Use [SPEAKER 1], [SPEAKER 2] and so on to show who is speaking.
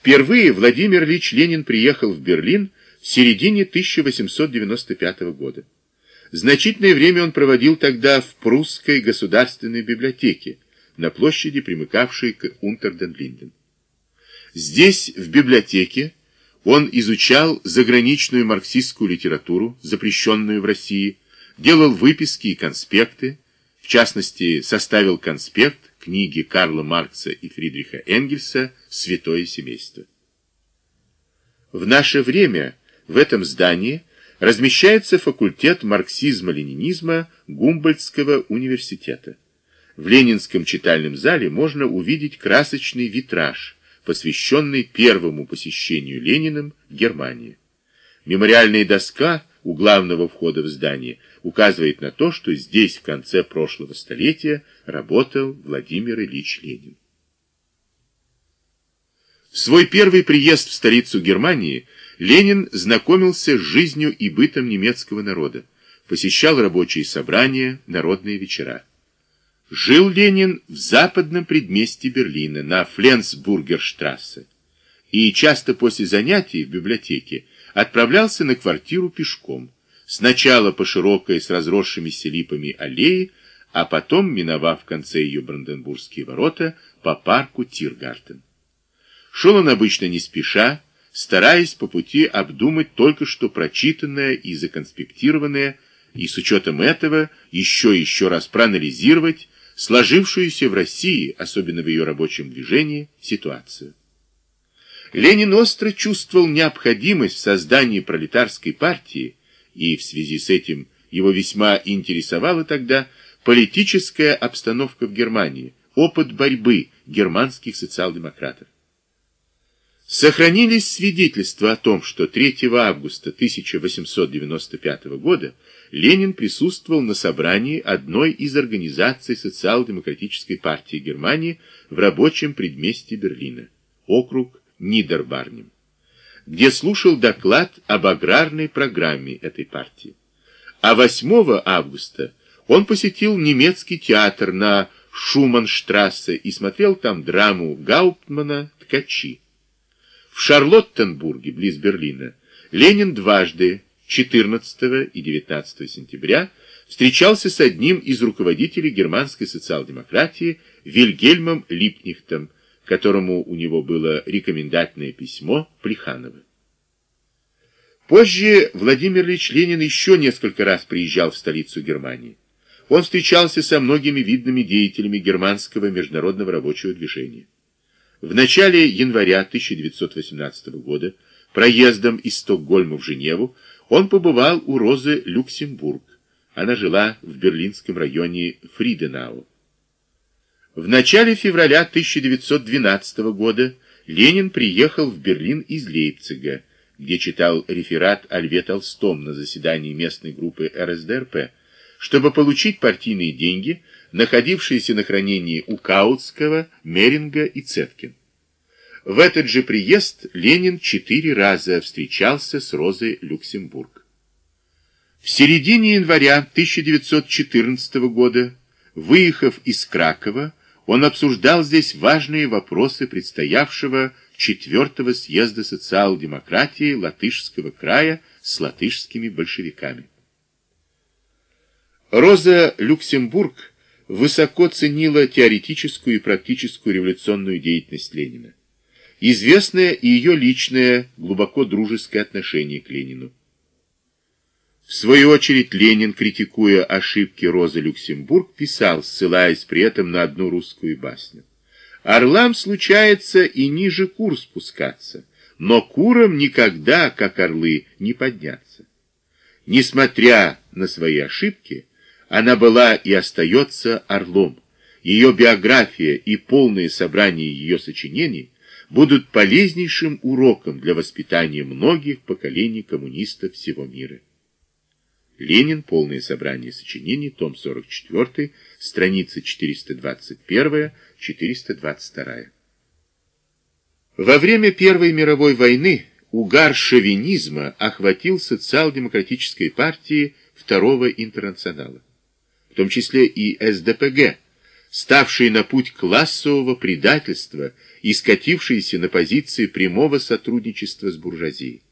[SPEAKER 1] Впервые Владимир Ильич Ленин приехал в Берлин в середине 1895 года. Значительное время он проводил тогда в Прусской государственной библиотеке, на площади, примыкавшей к Унтерден-Линден. Здесь, в библиотеке, он изучал заграничную марксистскую литературу, запрещенную в России, делал выписки и конспекты, в частности, составил конспект книги Карла Маркса и Фридриха Энгельса «Святое семейство». В наше время в этом здании размещается факультет марксизма-ленинизма Гумбольдтского университета. В Ленинском читальном зале можно увидеть красочный витраж, посвященный первому посещению Лениным Германии. Мемориальная доска у главного входа в здание указывает на то, что здесь в конце прошлого столетия работал Владимир Ильич Ленин. В свой первый приезд в столицу Германии Ленин знакомился с жизнью и бытом немецкого народа, посещал рабочие собрания, народные вечера. Жил Ленин в западном предместье Берлина, на Фленсбургерштрассе, и часто после занятий в библиотеке отправлялся на квартиру пешком, сначала по широкой с разросшимися липами аллее, а потом, миновав в конце ее Бранденбургские ворота, по парку Тиргартен. Шел он обычно не спеша, стараясь по пути обдумать только что прочитанное и законспектированное, и с учетом этого еще и еще раз проанализировать сложившуюся в России, особенно в ее рабочем движении, ситуацию. Ленин остро чувствовал необходимость в создании пролетарской партии, и в связи с этим его весьма интересовала тогда политическая обстановка в Германии, опыт борьбы германских социал-демократов. Сохранились свидетельства о том, что 3 августа 1895 года Ленин присутствовал на собрании одной из организаций социал-демократической партии Германии в рабочем предместье Берлина, округ Нидербарнем, где слушал доклад об аграрной программе этой партии. А 8 августа он посетил немецкий театр на Шуманштрассе и смотрел там драму Гауптмана «Ткачи». В Шарлоттенбурге, близ Берлина, Ленин дважды, 14 и 19 сентября, встречался с одним из руководителей германской социал-демократии Вильгельмом Липнихтом, которому у него было рекомендательное письмо Плеханова. Позже Владимир Ильич Ленин еще несколько раз приезжал в столицу Германии. Он встречался со многими видными деятелями германского международного рабочего движения. В начале января 1918 года проездом из Стокгольма в Женеву он побывал у Розы Люксембург. Она жила в берлинском районе Фриденау. В начале февраля 1912 года Ленин приехал в Берлин из Лейпцига, где читал реферат о Льве Толстом на заседании местной группы РСДРП, чтобы получить партийные деньги находившиеся на хранении у Каутского, Меринга и Цеткин. В этот же приезд Ленин четыре раза встречался с Розой Люксембург. В середине января 1914 года, выехав из Кракова, он обсуждал здесь важные вопросы предстоявшего четвертого съезда социал-демократии Латышского края с латышскими большевиками. Роза Люксембург высоко ценила теоретическую и практическую революционную деятельность Ленина. Известное и ее личное, глубоко дружеское отношение к Ленину. В свою очередь Ленин, критикуя ошибки Розы Люксембург, писал, ссылаясь при этом на одну русскую басню. «Орлам случается и ниже кур спускаться, но курам никогда, как орлы, не подняться. Несмотря на свои ошибки, она была и остается орлом. Ее биография и полное собрание ее сочинений будут полезнейшим уроком для воспитания многих поколений коммунистов всего мира. Ленин. Полное собрание сочинений. Том 44. Страница 421-422. Во время Первой мировой войны угар шовинизма охватил социал-демократической партии Второго интернационала в том числе и СДПГ, ставшие на путь классового предательства и скатившиеся на позиции прямого сотрудничества с буржуазией.